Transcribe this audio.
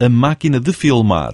A máquina de filmar.